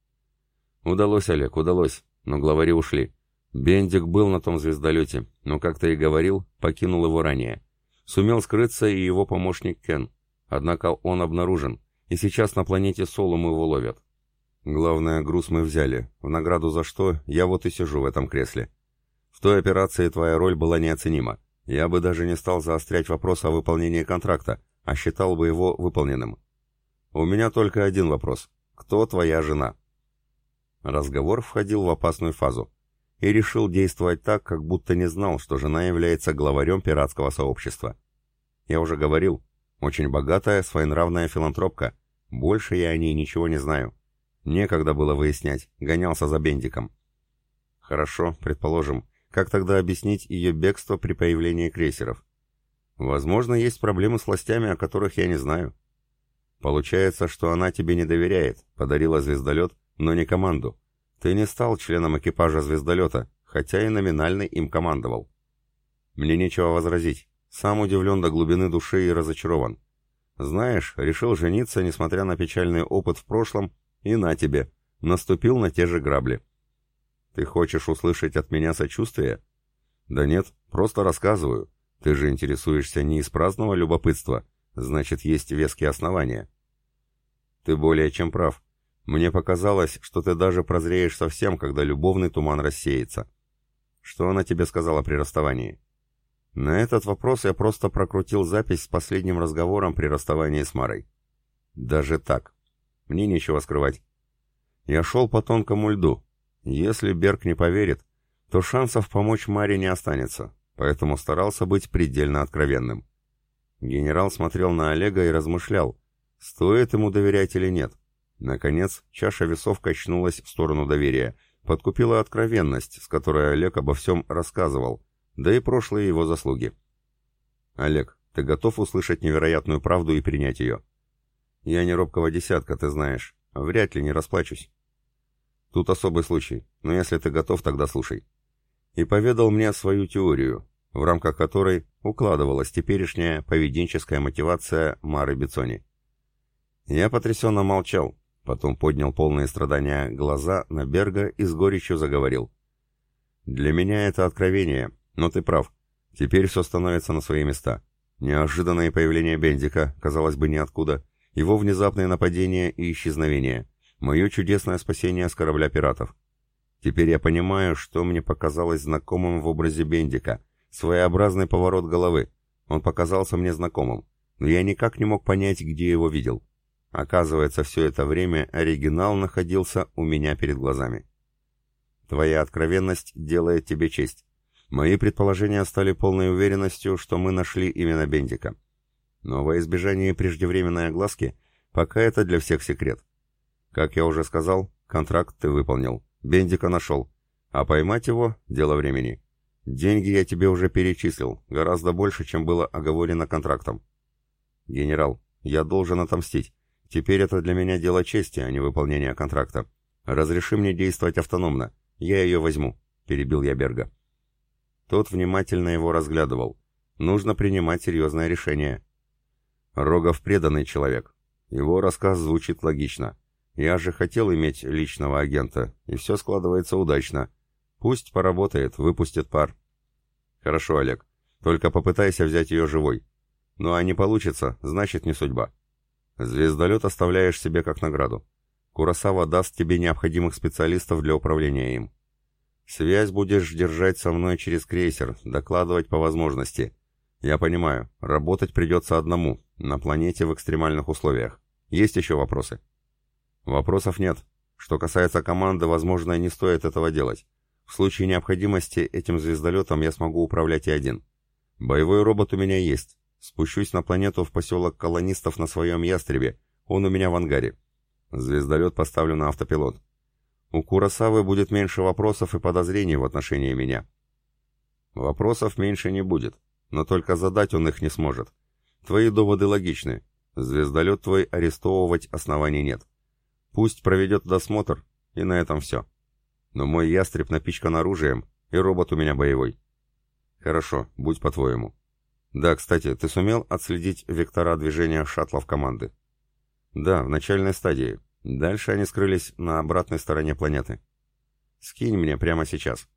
«Удалось, Олег, удалось, но главари ушли. Бендик был на том звездолете, но, как ты и говорил, покинул его ранее. Сумел скрыться и его помощник Кен. Однако он обнаружен, и сейчас на планете Солум его ловят. Главное, груз мы взяли. В награду за что, я вот и сижу в этом кресле. В той операции твоя роль была неоценима. Я бы даже не стал заострять вопрос о выполнении контракта, а считал бы его выполненным. У меня только один вопрос. Кто твоя жена? Разговор входил в опасную фазу и решил действовать так, как будто не знал, что жена является главарем пиратского сообщества. Я уже говорил, очень богатая, своенравная филантропка. Больше я о ней ничего не знаю. Некогда было выяснять, гонялся за Бендиком. Хорошо, предположим, как тогда объяснить ее бегство при появлении крейсеров? Возможно, есть проблемы с властями, о которых я не знаю. Получается, что она тебе не доверяет, подарила звездолет, но не команду. Ты не стал членом экипажа звездолета, хотя и номинально им командовал. Мне нечего возразить. Сам удивлен до глубины души и разочарован. Знаешь, решил жениться, несмотря на печальный опыт в прошлом, и на тебе, наступил на те же грабли. Ты хочешь услышать от меня сочувствие? Да нет, просто рассказываю. Ты же интересуешься не из праздного любопытства, Значит, есть веские основания. Ты более чем прав. Мне показалось, что ты даже прозреешь совсем, когда любовный туман рассеется. Что она тебе сказала при расставании? На этот вопрос я просто прокрутил запись с последним разговором при расставании с Марой. Даже так. Мне нечего скрывать. Я шел по тонкому льду. Если Берг не поверит, то шансов помочь Маре не останется, поэтому старался быть предельно откровенным. Генерал смотрел на Олега и размышлял, стоит ему доверять или нет. Наконец, чаша весов качнулась в сторону доверия, подкупила откровенность, с которой Олег обо всем рассказывал, да и прошлые его заслуги. «Олег, ты готов услышать невероятную правду и принять ее?» «Я не робкого десятка, ты знаешь. Вряд ли не расплачусь». «Тут особый случай, но если ты готов, тогда слушай». И поведал мне свою теорию, в рамках которой укладывалась теперешняя поведенческая мотивация Мары Бицони. Я потрясенно молчал, Потом поднял полные страдания глаза на Берга и с горечью заговорил. «Для меня это откровение, но ты прав. Теперь все становится на свои места. Неожиданное появление Бендика, казалось бы, ниоткуда, его внезапное нападение и исчезновение, мое чудесное спасение с корабля пиратов. Теперь я понимаю, что мне показалось знакомым в образе Бендика, своеобразный поворот головы. Он показался мне знакомым, но я никак не мог понять, где его видел. Оказывается, все это время оригинал находился у меня перед глазами. Твоя откровенность делает тебе честь. Мои предположения стали полной уверенностью, что мы нашли именно Бендика. Но во избежание преждевременной огласки, пока это для всех секрет. Как я уже сказал, контракт ты выполнил. Бендика нашел. А поймать его — дело времени. Деньги я тебе уже перечислил, гораздо больше, чем было оговорено контрактом. Генерал, я должен отомстить. Теперь это для меня дело чести, а не выполнение контракта. Разреши мне действовать автономно. Я ее возьму», — перебил я Берга. Тот внимательно его разглядывал. Нужно принимать серьезное решение. Рогов преданный человек. Его рассказ звучит логично. Я же хотел иметь личного агента, и все складывается удачно. Пусть поработает, выпустит пар. Хорошо, Олег. Только попытайся взять ее живой. Ну а не получится, значит не судьба. Звездолет оставляешь себе как награду. Курасава даст тебе необходимых специалистов для управления им. Связь будешь держать со мной через крейсер, докладывать по возможности. Я понимаю, работать придется одному, на планете в экстремальных условиях. Есть еще вопросы? Вопросов нет. Что касается команды, возможно, не стоит этого делать. В случае необходимости этим звездолетом я смогу управлять и один. Боевой робот у меня есть, Спущусь на планету в поселок колонистов на своем ястребе. Он у меня в ангаре. Звездолет поставлю на автопилот. У Курасавы будет меньше вопросов и подозрений в отношении меня. Вопросов меньше не будет, но только задать он их не сможет. Твои доводы логичны. Звездолет твой арестовывать оснований нет. Пусть проведет досмотр, и на этом все. Но мой ястреб напичкан оружием, и робот у меня боевой. Хорошо, будь по-твоему. Да, кстати, ты сумел отследить вектора движения шаттлов команды? Да, в начальной стадии. Дальше они скрылись на обратной стороне планеты. Скинь мне прямо сейчас.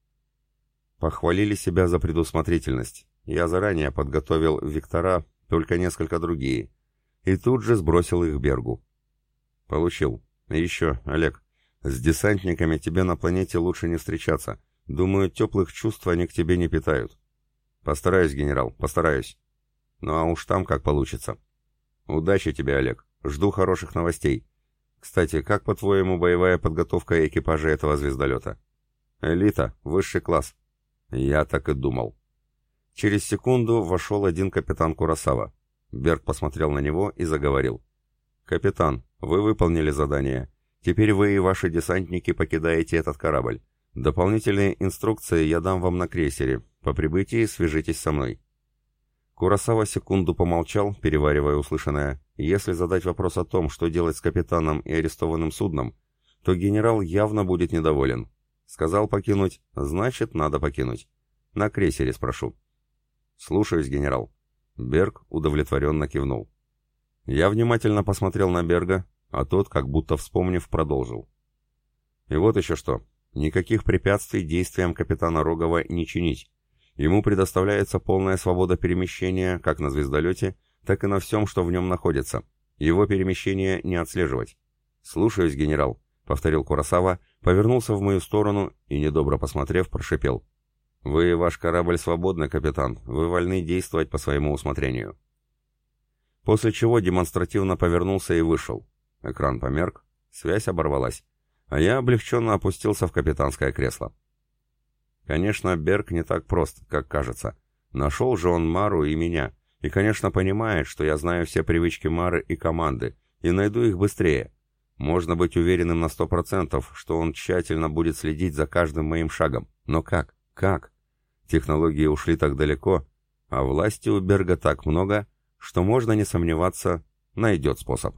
Похвалили себя за предусмотрительность. Я заранее подготовил вектора, только несколько другие. И тут же сбросил их Бергу. Получил. Еще, Олег, с десантниками тебе на планете лучше не встречаться. Думаю, теплых чувств они к тебе не питают. Постараюсь, генерал, постараюсь. Ну а уж там как получится. Удачи тебе, Олег. Жду хороших новостей. Кстати, как, по-твоему, боевая подготовка экипажа этого звездолета? Элита, высший класс. Я так и думал. Через секунду вошел один капитан Курасава. Берг посмотрел на него и заговорил. «Капитан, вы выполнили задание. Теперь вы и ваши десантники покидаете этот корабль. Дополнительные инструкции я дам вам на крейсере. По прибытии свяжитесь со мной. Курасава секунду помолчал, переваривая услышанное. Если задать вопрос о том, что делать с капитаном и арестованным судном, то генерал явно будет недоволен. Сказал покинуть, значит, надо покинуть. На крейсере спрошу. Слушаюсь, генерал. Берг удовлетворенно кивнул. Я внимательно посмотрел на Берга, а тот, как будто вспомнив, продолжил. И вот еще что. Никаких препятствий действиям капитана Рогова не чинить. Ему предоставляется полная свобода перемещения как на звездолете, так и на всем, что в нем находится. Его перемещение не отслеживать. «Слушаюсь, генерал», — повторил Курасава, повернулся в мою сторону и, недобро посмотрев, прошипел. «Вы, ваш корабль свободны, капитан. Вы вольны действовать по своему усмотрению». После чего демонстративно повернулся и вышел. Экран померк, связь оборвалась, а я облегченно опустился в капитанское кресло. Конечно, Берг не так прост, как кажется. Нашел же он Мару и меня, и, конечно, понимает, что я знаю все привычки Мары и команды, и найду их быстрее. Можно быть уверенным на сто процентов, что он тщательно будет следить за каждым моим шагом. Но как? Как? Технологии ушли так далеко, а власти у Берга так много, что можно не сомневаться, найдет способ.